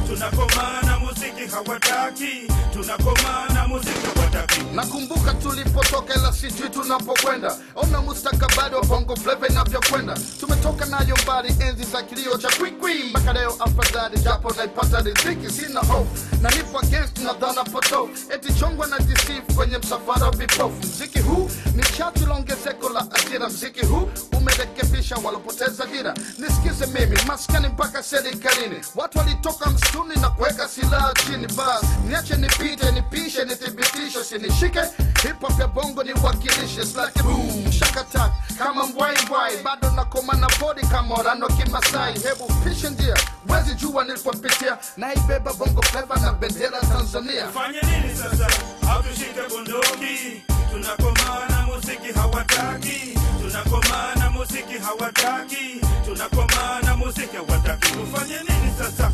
tunakomaa na muziki hawataki, tunakomana muziki hawataki. nakumbuka tulipotoka ila sijui tunapokwenda. Ona mustakabali wa bongo fleva inavyokwenda. Tumetoka nayo mbali enzi za kilio cha kwikwi mpaka leo afadhali japo naipata riziki sina hofu. Na nipo against na dhana potofu eti chongwa na deceive kwenye msafara wa vipofu. Mziki huu ni chatu la ongezeko la ajira. Mziki huu umerekebisha walopoteza dira. Nisikize mimi maskani mpaka serikalini. Watu walitoka msituni na kuweka silaha chini bas. Niache nipite nipishe nithibitishe sinishike hip hop ya bongo niwakilishe, like boom. Shakatak kama mbwaimbwai bado nakoma na bodi kama orano kimasai. Hebu pishe njia wezi jua nilipopitia. Naibeba bongo fleva na bendera tanzania. Fanye nini sasa? Hatushike bunduki, tunakomana na muziki hawataki, tunakomana na muziki hawataki, tunakomana na muziki hawataki. Tufanye nini sasa?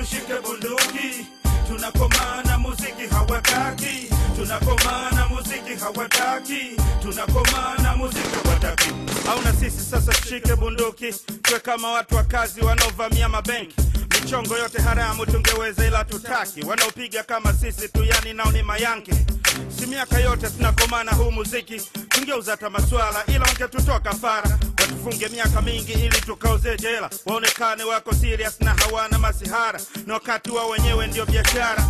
Hatushike bunduki, tunakomana muziki hawataki, tunakomana muziki hawataki, tunakomana muziki hawataki. Au na sisi sasa tushike bunduki, tuwe kama watu wa kazi wanaovamia mabenki. Michongo yote haramu tungeweza ila tutaki. Wanaopiga kama sisi tu yani nao ni mayanki si miaka yote tunakomana huu muziki tungeuza hata maswala ila wangetutoa fara watufunge miaka mingi ili tukauze jela waonekane wako serious na hawana masihara na wakati wao wenyewe ndio biashara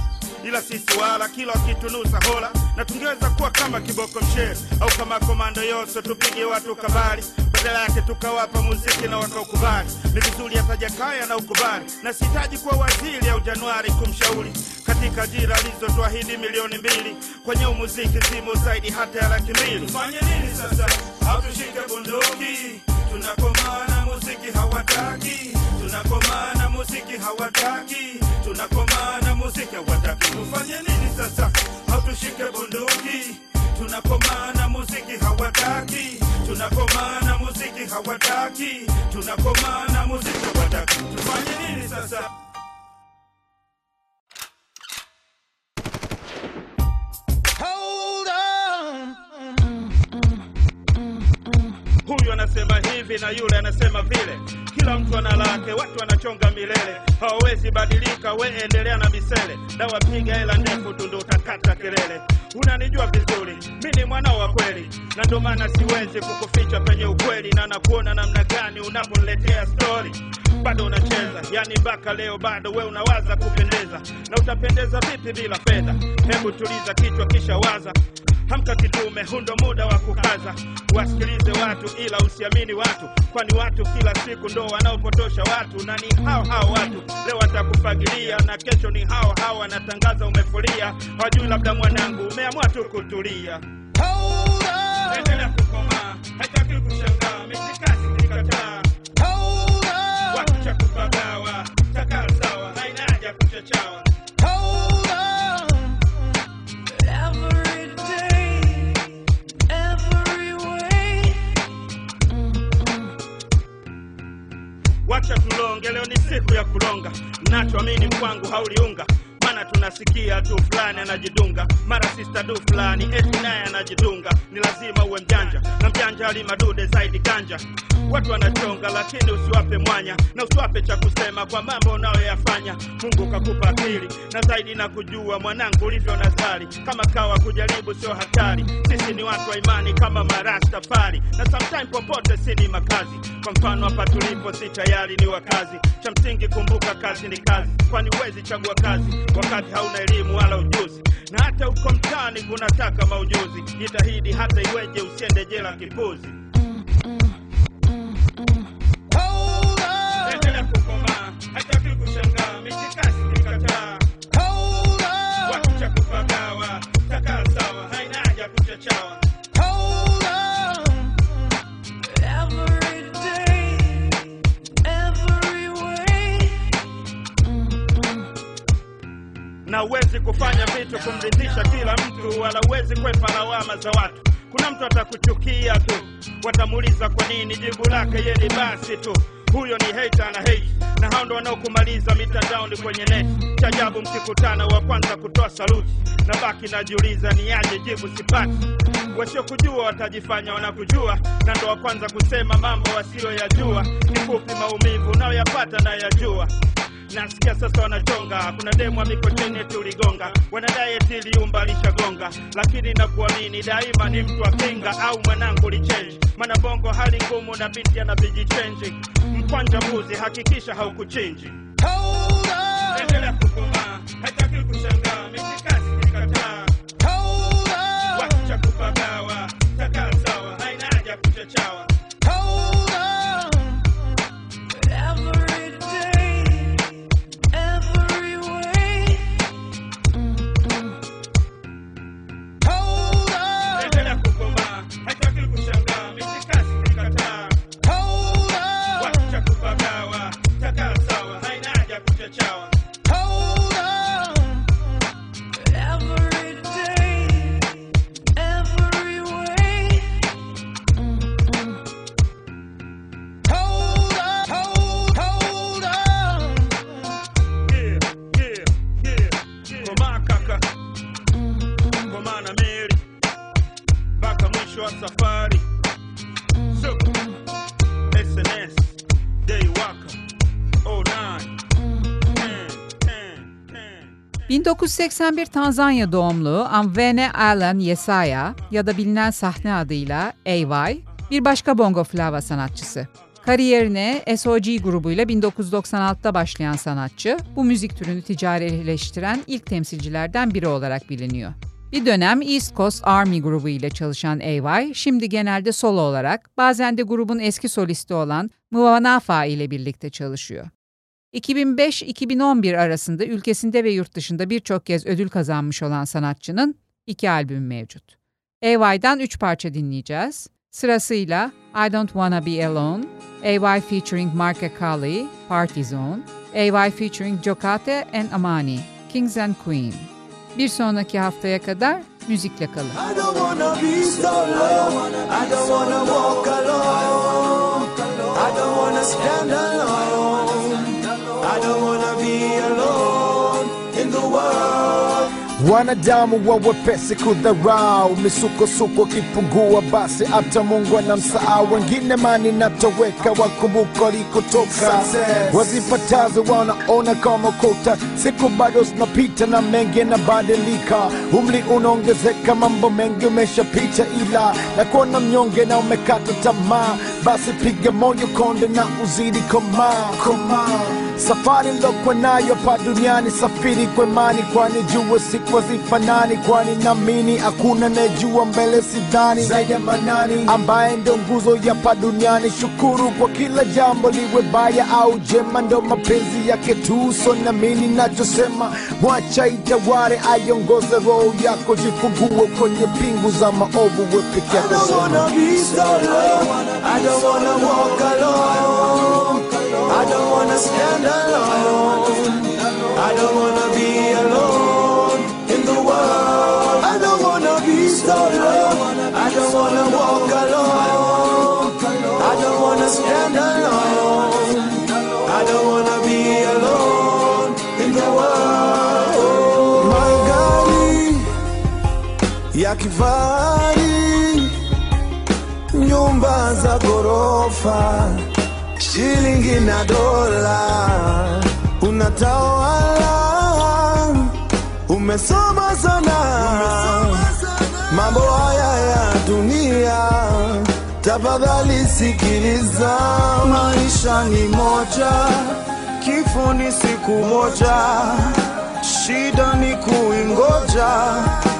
ila sisi wala kila wakitunusa hola na tungeweza kuwa kama kiboko mshere au kama komando yoso tupige watu kabali badala yake tukawapa muziki na wakaukubali ni vizuri hata jakaya na ukubali. Na sihitaji kuwa waziri au januari kumshauri. Katika ajira alizotuahidi milioni mbili. Kwenye umuziki zimo zaidi hata ya laki mbili. Tufanye nini sasa? Hatushike bunduki tunakomaa na muziki hawataki. Tunakomana na muziki hawataki. Tunakomana muziki hawataki. Tufanye nini sasa? Hatushike bunduki. Tunakomana na muziki hawataki. Tunakomana na muziki hawataki. Tunakomana muziki hawataki. Tufanye nini sasa hivi na yule anasema vile. Kila mtu ana lake watu wanachonga milele. Hawawezi badilika we endelea na misele. Dawapiga hela ndefu tu ndo utakata kelele. Unanijua vizuri mi ni mwanao wa kweli. Na ndo maana siwezi kukuficha penye ukweli. Na nakuona namna gani unaponiletea stori bado unacheza yani mpaka leo bado we unawaza kupendeza. Na utapendeza vipi bila fedha? Hebu tuliza kichwa kisha waza hamka kitume hundo muda wa kukaza. Wasikilize watu ila usiamini watu. Kwani watu kila siku ndo wanaopotosha watu na ni hao hao watu. Leo watakufagilia na kesho ni hao hao wanatangaza umefulia hawajui labda mwanangu umeamua tu kutulia. Endelea kukomaa haitaki kushangaa mitikasi nikataa watu cha kupagawa takaa sawa haina haja kuchachawa wacha tulonge leo ni siku ya kulonga. Nachoamini kwangu hauliunga maana tunasikia tu fulani anajidunga. Mara sista du fulani eti naye anajidunga. Ni lazima uwe mjanja na mjanja ali madude zaidi ganja watu wanachonga lakini usiwape mwanya na usiwape cha kusema kwa mambo unayoyafanya. Mungu kakupa akili na zaidi na kujua mwanangu ulivyo nazari kama kawa kujaribu sio hatari. Sisi ni watu wa imani kama marastafari. Na sometime popote si ni makazi. Kwa mfano hapa tulipo si tayari ni wakazi. Cha msingi kumbuka kazi ni kazi kwani huwezi chagua kazi wakati hauna elimu wala ujuzi. Na hata uko mtaani kunataka maujuzi. Jitahidi hata iweje usiende jela kipuzi na uwezi kufanya vitu kumridhisha kila mtu wala uwezi kwepa lawama za watu. Kuna mtu atakuchukia tu watamuuliza kwa nini jibu lake yeli basi tu. Huyo ni hater na hate na hao ndo wanaokumaliza mitandaoni kwenye neti. cha ajabu mkikutana wa kwanza kutoa saluti na baki najiuliza ni aje jibu sipati. Wasiokujua watajifanya wanakujua na ndo wa kwanza kusema mambo wasiyoyajua. Kupi maumivu unayoyapata na yajua nasikia sasa wanachonga. Kuna demu mikocheni tuligonga. Wanadai eti liumba lishagonga lakini nakuamini daima ni mtu wa kinga au mwanangu lichenji mana bongo hali ngumu na binti ana vijichenji mkwanja mbuzi hakikisha haukuchinji endelea kukoma. Hataki kushangaa 1981 Tanzanya doğumlu Amvene Alan Yesaya ya da bilinen sahne adıyla AY bir başka bongo flava sanatçısı. Kariyerine SOG grubuyla 1996'da başlayan sanatçı, bu müzik türünü ticarileştiren ilk temsilcilerden biri olarak biliniyor. Bir dönem East Coast Army grubu ile çalışan AY, şimdi genelde solo olarak, bazen de grubun eski solisti olan Mwanafa ile birlikte çalışıyor. 2005-2011 arasında ülkesinde ve yurt dışında birçok kez ödül kazanmış olan sanatçının iki albümü mevcut. AY'dan üç parça dinleyeceğiz. Sırasıyla I Don't Wanna Be Alone, AY featuring Mark Akali, Party Zone, AY featuring Jokate and Amani, Kings and Queen. Bir sonraki haftaya kadar müzikle kalın. I don't wanna be solo. I don't wanna walk alone. I don't wanna stand alone. Wanadamu wawepesi kudharau, misukosuko kipungua, basi hata Mungu anamsahau. Wengine mani natoweka, wakumbuka walikotoka, wazipatazo wanaona kama kota. Siku bado zinapita na mengi yanabadilika, umli unaongezeka, mambo mengi umeshapita, ila na kuona mnyonge na umekata tamaa, basi piga moyo konde na uzidi komaa komaa safari lokwa nayo pa duniani safiri kwa kwani jua siku hazifanani kwani namini hakuna najua mbele sidhani zaidi ya manani ambaye ndo nguzo ya pa duniani shukuru kwa kila jambo liwe baya au jema ndo mapenzi yake tu namini nachosema mwacha itaware aiongoze roho yako jifungue kwenye pingu za maovu we I don't wanna be. I don't wanna walk alone. I don't wanna stand alone. I don't wanna be alone in the world. I don't wanna be so alone. I don't wanna walk alone. I don't wanna stand alone. I don't wanna be alone in the world. Magari yakivari nyumba za ghorofa shilingi na dola, unatawala, umesoma sana, mambo haya ya dunia, tafadhali sikiliza, maisha ni moja, kifo ni siku moja shida ni kuingoja,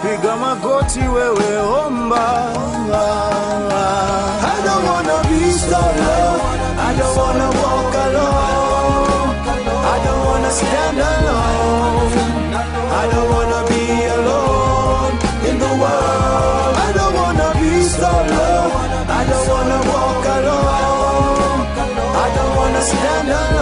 piga magoti wewe omba. I don't wanna be solo, I don't wanna walk alone, I don't wanna stand alone, I don't wanna be alone in the world. I don't wanna be solo, I don't wanna walk alone, I don't wanna stand alone,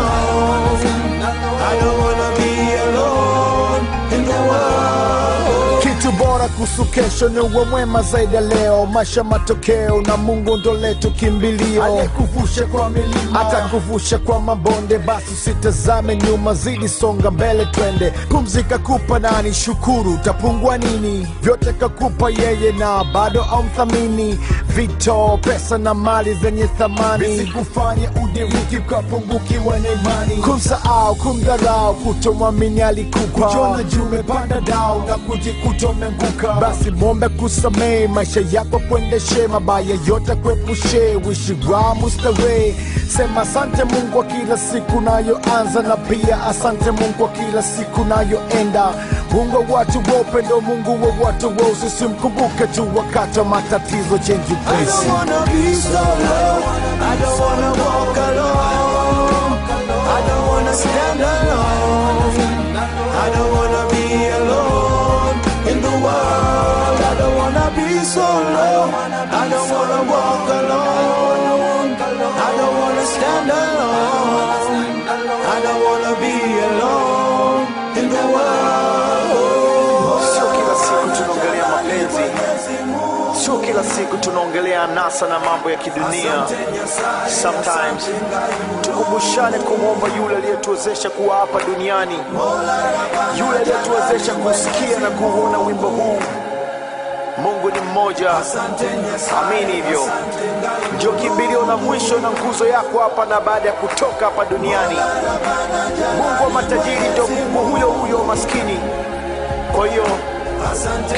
kuhusu kesho ni uwe mwema zaidi ya leo. Maisha matokeo na mungu ndo letu kimbilio. Aliyekuvusha kwa milima. Atakuvusha kwa mabonde. Basi usitazame nyuma zidi songa mbele twende. Pumzika kupa nani? Shukuru utapungua nini? Vyote kakupa yeye na bado amthamini vito pesa na mali zenye thamani. Visikufanye udiriki ukapungukiwa na imani. Kumsahau kumdharau kutomwamini alikupa. Kujiona juu umepanda dau na kujikuta umeanguka basi mombe kusamehe maisha yako kuendeshe mabaya yote kuepushe wishira mustawe sema asante mungu wa kila siku nayoanza na pia asante mungu kwa kila siku nayoenda. Mungu wa watu wa upendo mungu wa watu wa usisi mkubuke tu wakati wa matatizo change your I place anasa na mambo ya kidunia. Sometimes tukumbushane kumwomba yule aliyetuwezesha kuwa hapa duniani, yule aliyetuwezesha kusikia na kuuona wimbo huu. Mungu ni mmoja, amini hivyo. Ndio kimbilio na mwisho na nguzo yako hapa na baada ya kutoka hapa duniani. Mungu wa matajiri ndio Mungu huyo huyo maskini. Kwa hiyo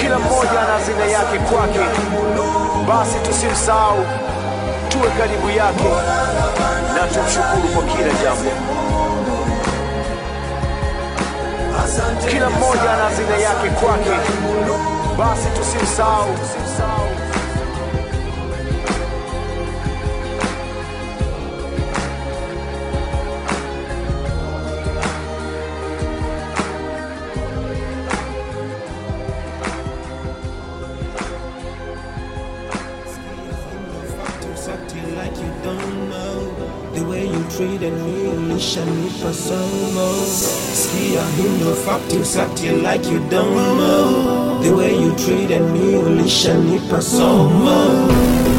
kila mmoja ana hazina yake kwake, basi tusimsahau, tuwe karibu yake na tumshukuru kwa kila jambo. Kila mmoja ana hazina yake kwake, basi tusimsahau. Shanifa Somo. Skia Hindu fact you sat you like you don't know. The way you treated me, Ulisha Nipa Somo.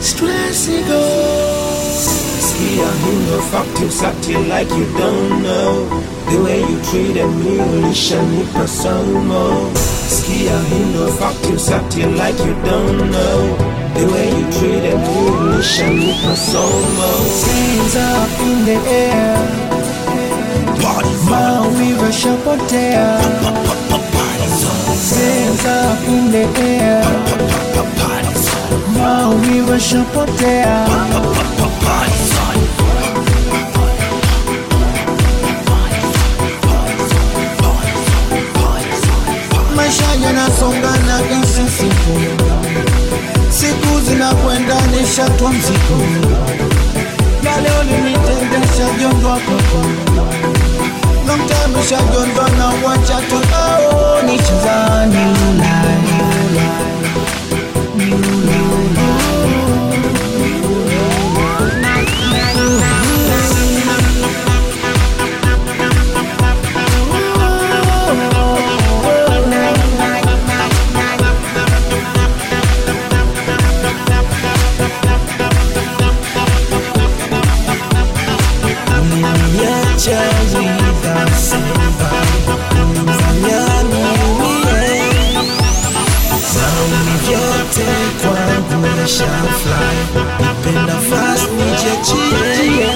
Stress it goes. Ski a know. fuck you, suck you like you don't know. The way you treated me, listen, it was so more Ski a know. fuck you, suck you like you don't know. The way you treated me, listen, it was so more Things up in the air. Party up in the air umeshapotea maisha yanasongana kasi siku. Siku zinakwenda nishatwa mzigo. Na leo limitendesha jondwa koko nomtamesha jondwa na wachatoao nichezani ulaiula kwangu yashafly. Nipenda fast nijiachie.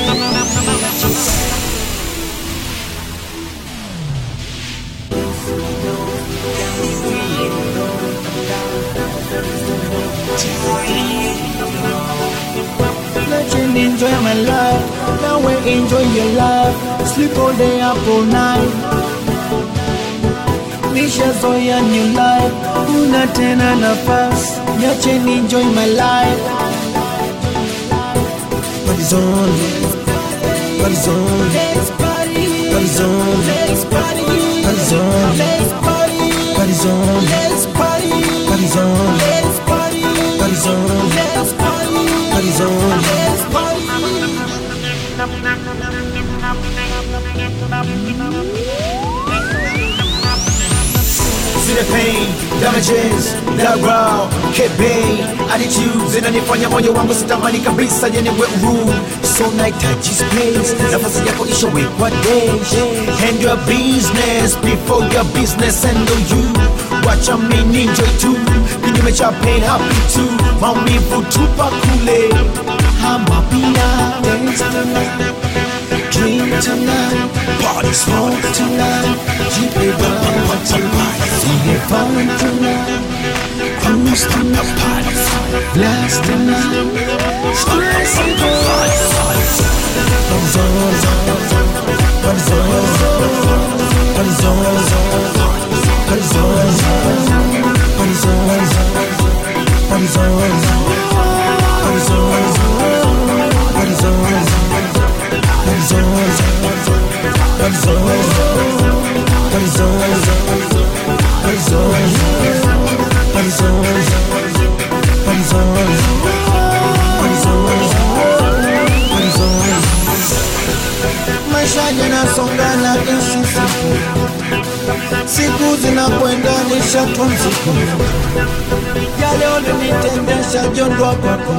Let you enjoy my life. Now we enjoy your life. Sleep all day, up all night. Nishazoea new life. Una tena nafasi. watch and enjoy my life. Party's on, party's on, party's on, party's on, party's on, party's on, party's on, party's on. See the pain, damages, the raw, kebe attitudes inanifanya moyo wangu sitamani kabisa yenewe uru so nahitaji space nafasi yako ishawekwa days and your business before your business and handle you? Wacha mimi enjoy tu kinyume cha pain happy tu maumivu tupa kule now. Dance tonight, party's falling tonight, keep it rolling tonight, keep it falling tonight, cruise tonight, blast tonight, stress and party, I'm zoned, I'm zoned, I'm zoned, I'm zoned, I'm zoned, I'm zoned, I'm zoned, I'm zoned. zone, what zone, what zone, what zone, what zone, what zone, what zone. Maisha yanasonga na ishi siku, siku zinakwenda nishatwa msiku, ya leo nilitendesha jondwa kwako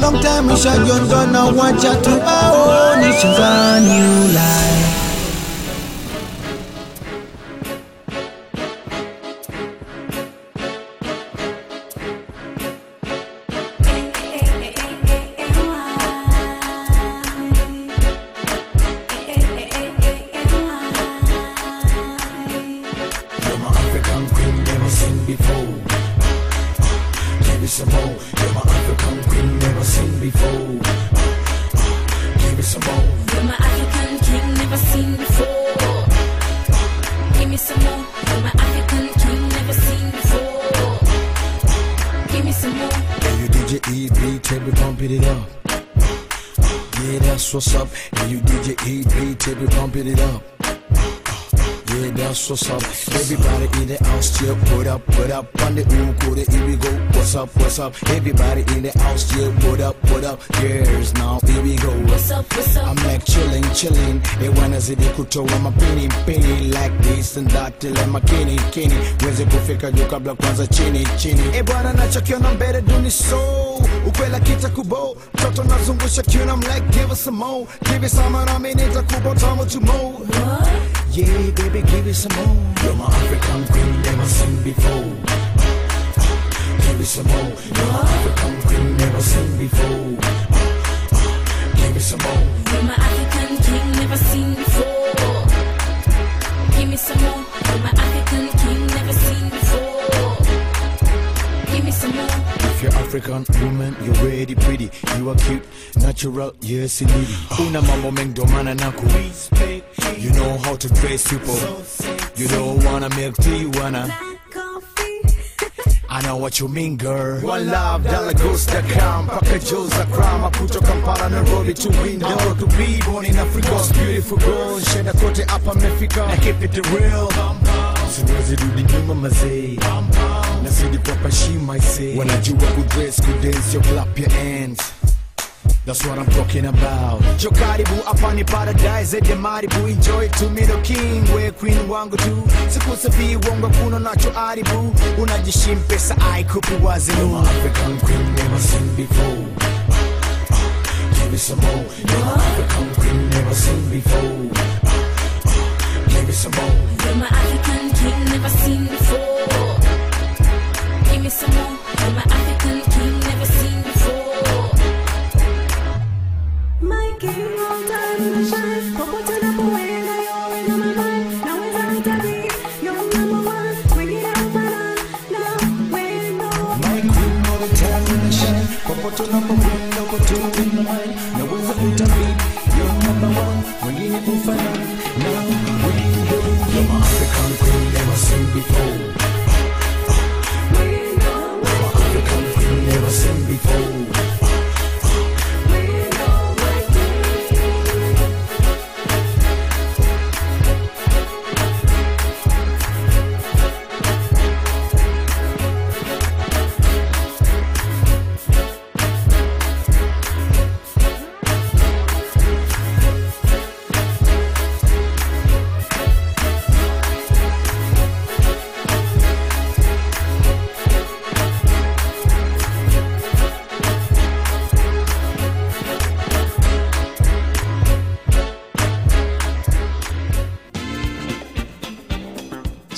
Long time we shot guns on now, watch out to our own. She's a new life. What's up. Everybody in the house, chill, put up, put up on the ooh, put it, here we go. What's up, what's up? Everybody in the house, chill, put up, put up. Yes, now here we go. What's up, what's up? I'm like chilling, chilling. They wanna see the kuto, I'm a penny, penny like this and that till I'm a kenny, kenny. Weze kufika juu kabla kwanza chini, chini. E bwana nachokiona mbele duni so ukwela kita kubo mtoto nazungusha kiuna I'm like give us some more give it some and I mean nitakupa tamu tu more yeah baby give it some more you're my African queen never seen before give it some more you're my African queen never seen before give it some more You're my African king, never seen before. Give me some more. You're my African king, never seen before. Give me some more. If you're African woman, you're ready pretty. You are cute, natural, yes indeed. Una mambo mengi mana naku. You know how to dress people. You don't wanna milk tea, you wanna. I know what you mean girl One love, dalagos.com Paka Joe's a crime Kutoka Kampala, Nairobi to window To be born in Africa's beautiful girl Shenda kote hapa mefika Na keep it real Siwezi rudi nyuma mazee Nazidi kwa shima ise Wanajua kudress, kudance, yo clap your hands. That's what I'm talking about. Jo karibu hapa ni paradise ede maribu. Enjoy to me the king. We queen wangu tu. Sikusafi uongo kuna nacho aribu. Unajishim pesa ai kupi wazinu African queen never seen before. Give me some more. You're my African queen never seen before. Give me some more. You're my African king, never seen before. Give me some more. You're my African king, never seen before. My king all time